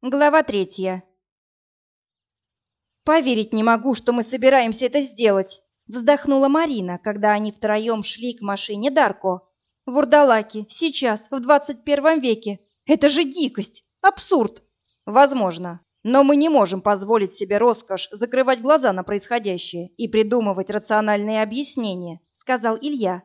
Глава третья. «Поверить не могу, что мы собираемся это сделать», — вздохнула Марина, когда они втроем шли к машине Дарко. «Вурдалаки, сейчас, в двадцать первом веке. Это же дикость, абсурд!» «Возможно, но мы не можем позволить себе роскошь закрывать глаза на происходящее и придумывать рациональные объяснения», — сказал Илья.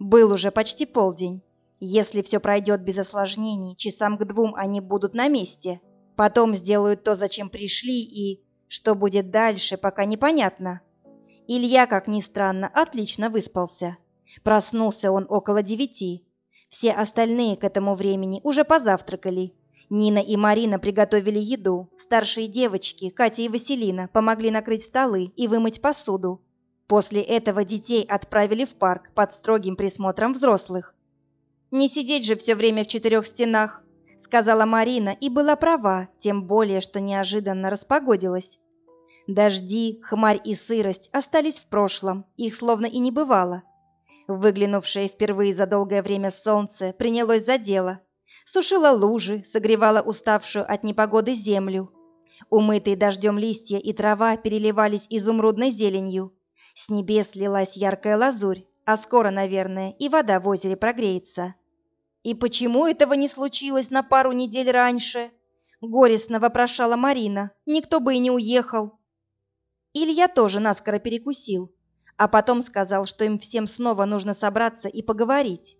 Был уже почти полдень. Если все пройдет без осложнений, часам к двум они будут на месте. Потом сделают то, зачем пришли, и... Что будет дальше, пока непонятно. Илья, как ни странно, отлично выспался. Проснулся он около девяти. Все остальные к этому времени уже позавтракали. Нина и Марина приготовили еду. Старшие девочки, Катя и Василина, помогли накрыть столы и вымыть посуду. После этого детей отправили в парк под строгим присмотром взрослых. Не сидеть же все время в четырех стенах, сказала Марина и была права, тем более, что неожиданно распогодилось. Дожди, хмарь и сырость остались в прошлом, их словно и не бывало. Выглянувшее впервые за долгое время солнце принялось за дело. Сушило лужи, согревало уставшую от непогоды землю. Умытые дождем листья и трава переливались изумрудной зеленью. С небес лилась яркая лазурь, а скоро, наверное, и вода в озере прогреется. «И почему этого не случилось на пару недель раньше?» — горестно вопрошала Марина. «Никто бы и не уехал». Илья тоже наскоро перекусил, а потом сказал, что им всем снова нужно собраться и поговорить.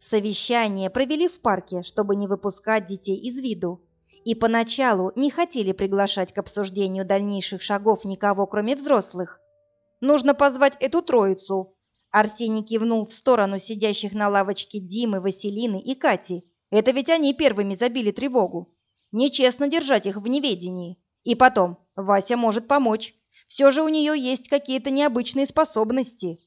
Совещание провели в парке, чтобы не выпускать детей из виду, и поначалу не хотели приглашать к обсуждению дальнейших шагов никого, кроме взрослых. «Нужно позвать эту троицу», Арсений кивнул в сторону сидящих на лавочке Димы, Василины и Кати. Это ведь они первыми забили тревогу. Нечестно держать их в неведении. И потом, Вася может помочь. Все же у нее есть какие-то необычные способности.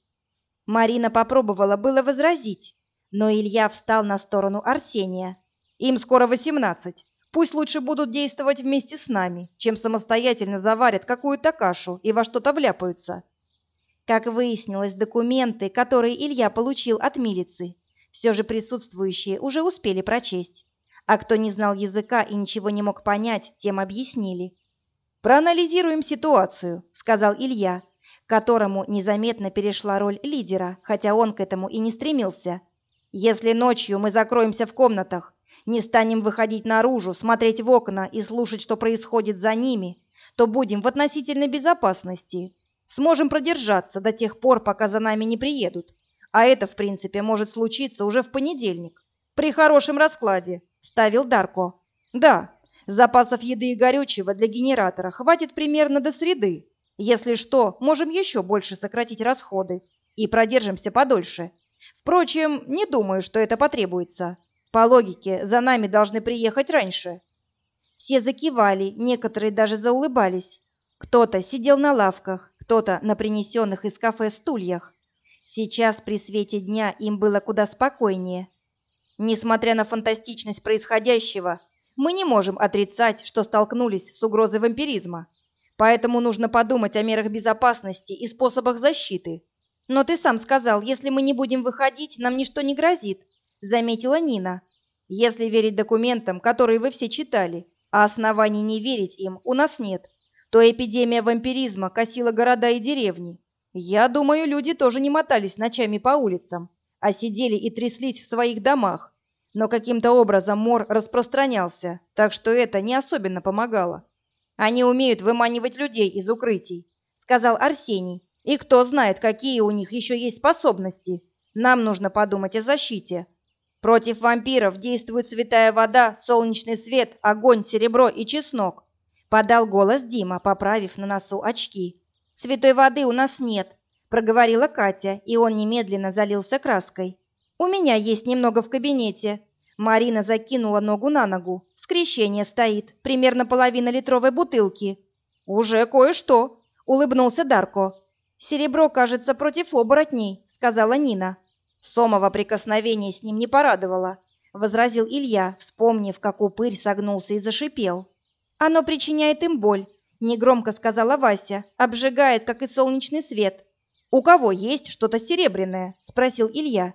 Марина попробовала было возразить, но Илья встал на сторону Арсения. Им скоро восемнадцать. Пусть лучше будут действовать вместе с нами, чем самостоятельно заварят какую-то кашу и во что-то вляпаются. Как выяснилось, документы, которые Илья получил от милиции, все же присутствующие уже успели прочесть. А кто не знал языка и ничего не мог понять, тем объяснили. «Проанализируем ситуацию», — сказал Илья, которому незаметно перешла роль лидера, хотя он к этому и не стремился. «Если ночью мы закроемся в комнатах, не станем выходить наружу, смотреть в окна и слушать, что происходит за ними, то будем в относительной безопасности. Сможем продержаться до тех пор, пока за нами не приедут. А это, в принципе, может случиться уже в понедельник. При хорошем раскладе, ставил Дарко. Да, запасов еды и горючего для генератора хватит примерно до среды. Если что, можем еще больше сократить расходы и продержимся подольше. Впрочем, не думаю, что это потребуется. По логике, за нами должны приехать раньше. Все закивали, некоторые даже заулыбались. Кто-то сидел на лавках, кто-то на принесенных из кафе стульях. Сейчас при свете дня им было куда спокойнее. Несмотря на фантастичность происходящего, мы не можем отрицать, что столкнулись с угрозой вампиризма. Поэтому нужно подумать о мерах безопасности и способах защиты. Но ты сам сказал, если мы не будем выходить, нам ничто не грозит, заметила Нина. Если верить документам, которые вы все читали, а оснований не верить им у нас нет то эпидемия вампиризма косила города и деревни. Я думаю, люди тоже не мотались ночами по улицам, а сидели и тряслись в своих домах. Но каким-то образом мор распространялся, так что это не особенно помогало. Они умеют выманивать людей из укрытий, сказал Арсений. И кто знает, какие у них еще есть способности. Нам нужно подумать о защите. Против вампиров действует святая вода, солнечный свет, огонь, серебро и чеснок. Подал голос Дима, поправив на носу очки. «Святой воды у нас нет», — проговорила Катя, и он немедленно залился краской. «У меня есть немного в кабинете». Марина закинула ногу на ногу. Скрещение стоит, примерно половина литровой бутылки. «Уже кое-что», — улыбнулся Дарко. «Серебро, кажется, против оборотней», — сказала Нина. Сомова прикосновение с ним не порадовало, — возразил Илья, вспомнив, как упырь согнулся и зашипел. Оно причиняет им боль, негромко сказала Вася, обжигает, как и солнечный свет. У кого есть что-то серебряное? спросил Илья.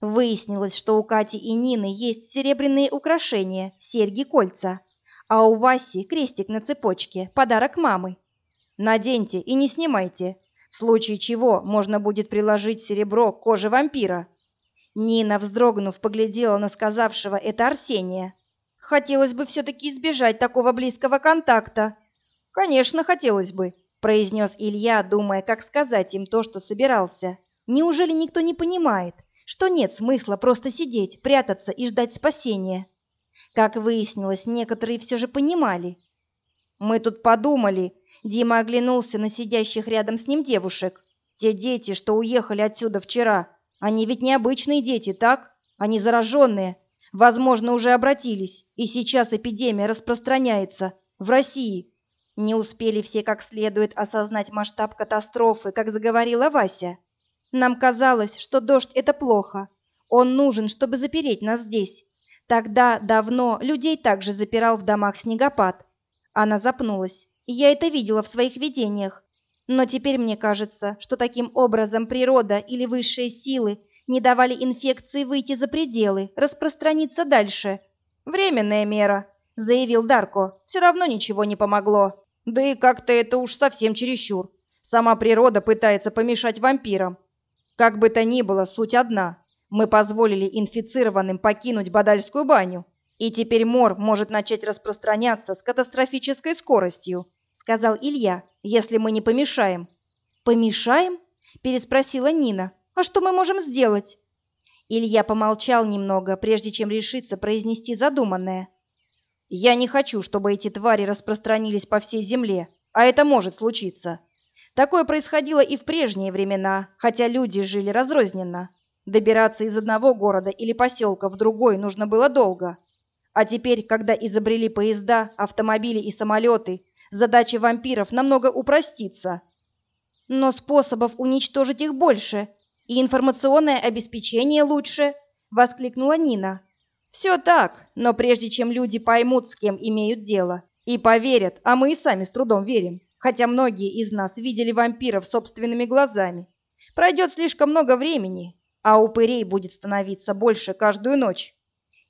Выяснилось, что у Кати и Нины есть серебряные украшения, серьги, кольца. А у Васи крестик на цепочке, подарок мамы. Наденьте и не снимайте, в случае чего можно будет приложить серебро к коже вампира. Нина, вздрогнув, поглядела на сказавшего это Арсения. Хотелось бы все-таки избежать такого близкого контакта. Конечно, хотелось бы, произнес Илья, думая, как сказать им то, что собирался. Неужели никто не понимает, что нет смысла просто сидеть, прятаться и ждать спасения? Как выяснилось, некоторые все же понимали. Мы тут подумали, Дима оглянулся на сидящих рядом с ним девушек. Те дети, что уехали отсюда вчера, они ведь не обычные дети, так? Они зараженные, Возможно, уже обратились, и сейчас эпидемия распространяется в России. Не успели все как следует осознать масштаб катастрофы, как заговорила Вася. Нам казалось, что дождь – это плохо. Он нужен, чтобы запереть нас здесь. Тогда, давно, людей также запирал в домах снегопад. Она запнулась. Я это видела в своих видениях. Но теперь мне кажется, что таким образом природа или высшие силы не давали инфекции выйти за пределы, распространиться дальше. «Временная мера», — заявил Дарко. «Все равно ничего не помогло. Да и как-то это уж совсем чересчур. Сама природа пытается помешать вампирам. Как бы то ни было, суть одна. Мы позволили инфицированным покинуть Бадальскую баню, и теперь мор может начать распространяться с катастрофической скоростью», — сказал Илья, — «если мы не помешаем». «Помешаем?» — переспросила Нина. А что мы можем сделать?» Илья помолчал немного, прежде чем решиться произнести задуманное. «Я не хочу, чтобы эти твари распространились по всей земле, а это может случиться. Такое происходило и в прежние времена, хотя люди жили разрозненно. Добираться из одного города или поселка в другой нужно было долго. А теперь, когда изобрели поезда, автомобили и самолеты, задача вампиров намного упростится. Но способов уничтожить их больше, и информационное обеспечение лучше», — воскликнула Нина. «Все так, но прежде чем люди поймут, с кем имеют дело, и поверят, а мы и сами с трудом верим, хотя многие из нас видели вампиров собственными глазами, пройдет слишком много времени, а упырей будет становиться больше каждую ночь».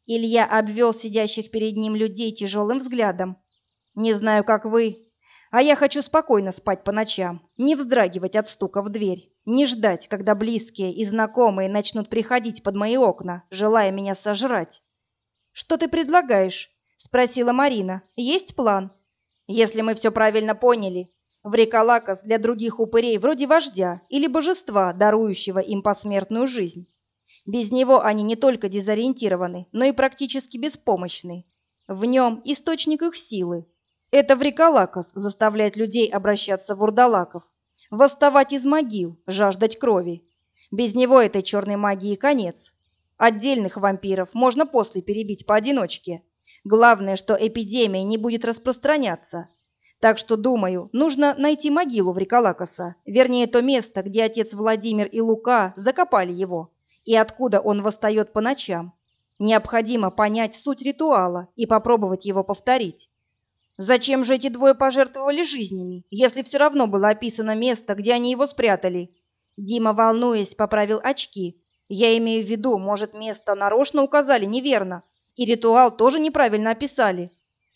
Илья обвел сидящих перед ним людей тяжелым взглядом. «Не знаю, как вы, а я хочу спокойно спать по ночам, не вздрагивать от стука в дверь, не ждать, когда близкие и знакомые начнут приходить под мои окна, желая меня сожрать. «Что ты предлагаешь?» — спросила Марина. «Есть план?» «Если мы все правильно поняли, Вриколакос для других упырей вроде вождя или божества, дарующего им посмертную жизнь. Без него они не только дезориентированы, но и практически беспомощны. В нем источник их силы, это Вриколакос заставляет людей обращаться в урдалаков, восставать из могил, жаждать крови. Без него этой черной магии конец. Отдельных вампиров можно после перебить поодиночке. Главное, что эпидемия не будет распространяться. Так что, думаю, нужно найти могилу Вриколакоса, вернее, то место, где отец Владимир и Лука закопали его, и откуда он восстает по ночам. Необходимо понять суть ритуала и попробовать его повторить. Зачем же эти двое пожертвовали жизнями, если все равно было описано место, где они его спрятали? Дима, волнуясь, поправил очки. Я имею в виду, может, место нарочно указали неверно, и ритуал тоже неправильно описали.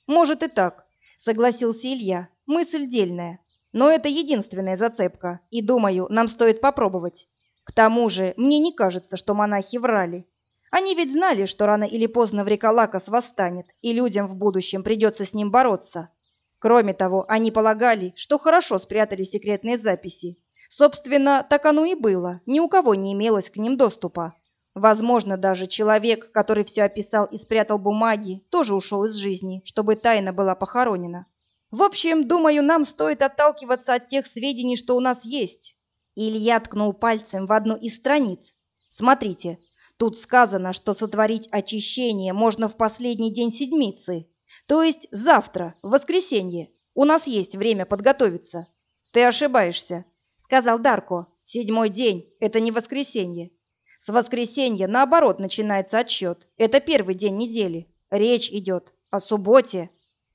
Может и так, согласился Илья. Мысль дельная. Но это единственная зацепка, и, думаю, нам стоит попробовать. К тому же, мне не кажется, что монахи врали. Они ведь знали, что рано или поздно Вриколакос восстанет, и людям в будущем придется с ним бороться. Кроме того, они полагали, что хорошо спрятали секретные записи. Собственно, так оно и было, ни у кого не имелось к ним доступа. Возможно, даже человек, который все описал и спрятал бумаги, тоже ушел из жизни, чтобы тайна была похоронена. В общем, думаю, нам стоит отталкиваться от тех сведений, что у нас есть. Илья ткнул пальцем в одну из страниц. Смотрите, Тут сказано, что сотворить очищение можно в последний день седмицы, то есть завтра, в воскресенье. У нас есть время подготовиться. Ты ошибаешься, сказал Дарко. Седьмой день – это не воскресенье. С воскресенья, наоборот, начинается отсчет. Это первый день недели. Речь идет о субботе.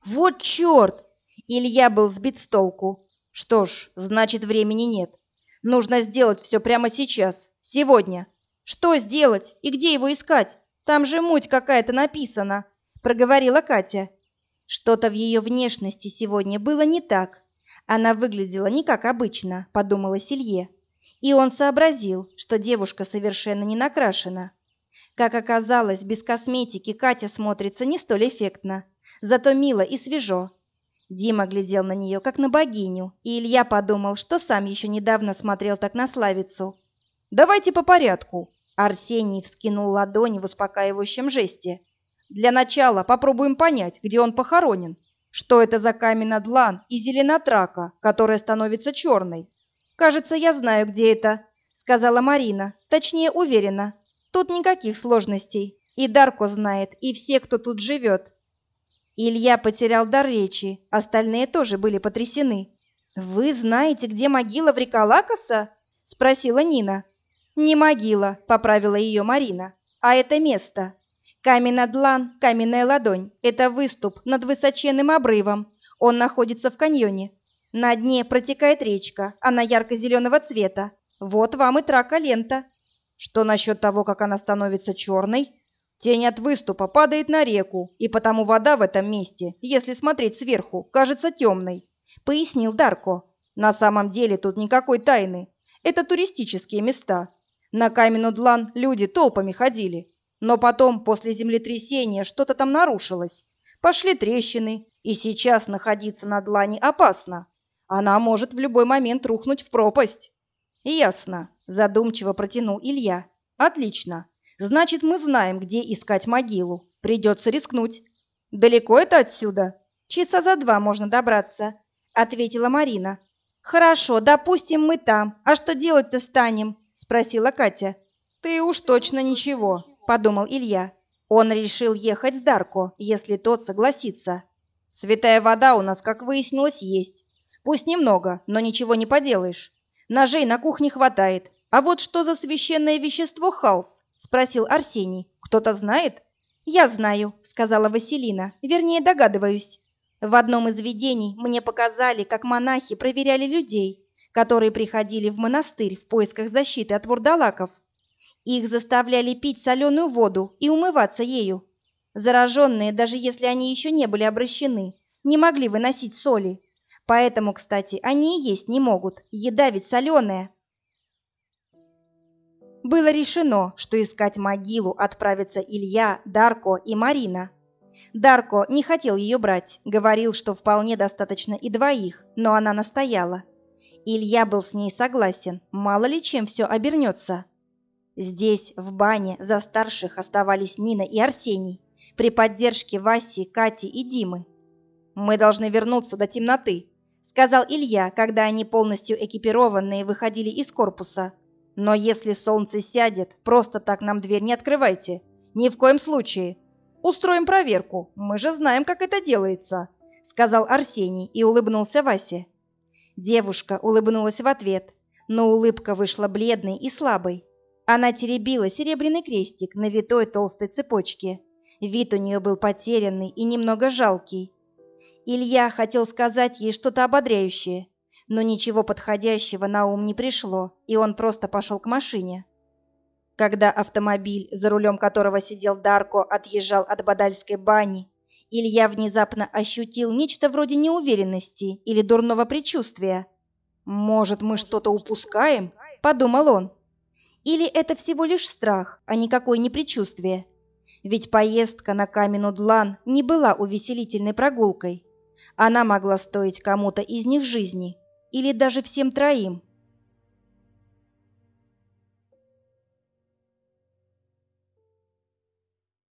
Вот черт! Илья был сбит с толку. Что ж, значит, времени нет. Нужно сделать все прямо сейчас, сегодня. Что сделать и где его искать? Там же муть какая-то написана, проговорила Катя. Что-то в ее внешности сегодня было не так. Она выглядела не как обычно, подумала Силье. И он сообразил, что девушка совершенно не накрашена. Как оказалось, без косметики Катя смотрится не столь эффектно, зато мило и свежо. Дима глядел на нее, как на богиню, и Илья подумал, что сам еще недавно смотрел так на Славицу. «Давайте по порядку», — Арсений вскинул ладони в успокаивающем жесте. «Для начала попробуем понять, где он похоронен. Что это за камень-длан и зеленотрака, которая становится черной?» «Кажется, я знаю, где это», — сказала Марина, точнее уверена. «Тут никаких сложностей. И Дарко знает, и все, кто тут живет. Илья потерял дар речи, остальные тоже были потрясены. «Вы знаете, где могила Вриколакоса?» — спросила Нина. «Не могила», — поправила ее Марина, — «а это место. Камень-длан, каменная ладонь — это выступ над высоченным обрывом. Он находится в каньоне. На дне протекает речка, она ярко-зеленого цвета. Вот вам и трака лента». «Что насчет того, как она становится черной?» Тень от выступа падает на реку, и потому вода в этом месте, если смотреть сверху, кажется темной», — пояснил Дарко. «На самом деле тут никакой тайны. Это туристические места. На каменный длан люди толпами ходили. Но потом, после землетрясения, что-то там нарушилось. Пошли трещины, и сейчас находиться на длани опасно. Она может в любой момент рухнуть в пропасть». «Ясно», — задумчиво протянул Илья. «Отлично. Значит, мы знаем, где искать могилу. Придется рискнуть. Далеко это отсюда? Часа за два можно добраться, ответила Марина. Хорошо, допустим, мы там. А что делать-то станем? Спросила Катя. Ты уж точно ничего, подумал Илья. Он решил ехать с Дарко, если тот согласится. Святая вода у нас, как выяснилось, есть. Пусть немного, но ничего не поделаешь. Ножей на кухне хватает. А вот что за священное вещество халс? спросил Арсений. Кто-то знает? Я знаю, сказала Василина. Вернее, догадываюсь. В одном из видений мне показали, как монахи проверяли людей, которые приходили в монастырь в поисках защиты от вурдалаков. Их заставляли пить соленую воду и умываться ею. Зараженные, даже если они еще не были обращены, не могли выносить соли. Поэтому, кстати, они и есть не могут. Еда ведь соленая. Было решено, что искать могилу отправятся Илья, Дарко и Марина. Дарко не хотел ее брать, говорил, что вполне достаточно и двоих, но она настояла. Илья был с ней согласен, мало ли чем все обернется. Здесь, в бане, за старших оставались Нина и Арсений, при поддержке Васи, Кати и Димы. «Мы должны вернуться до темноты», — сказал Илья, когда они полностью экипированные выходили из корпуса. Но если солнце сядет, просто так нам дверь не открывайте. Ни в коем случае. Устроим проверку. Мы же знаем, как это делается, сказал Арсений и улыбнулся Васе. Девушка улыбнулась в ответ, но улыбка вышла бледной и слабой. Она теребила серебряный крестик на витой толстой цепочке. Вид у нее был потерянный и немного жалкий. Илья хотел сказать ей что-то ободряющее, но ничего подходящего на ум не пришло, и он просто пошел к машине. Когда автомобиль, за рулем которого сидел Дарко, отъезжал от Бадальской бани, Илья внезапно ощутил нечто вроде неуверенности или дурного предчувствия. «Может, мы что-то упускаем?» – подумал он. Или это всего лишь страх, а никакое не предчувствие? Ведь поездка на каменный длан не была увеселительной прогулкой. Она могла стоить кому-то из них жизни – или даже всем троим.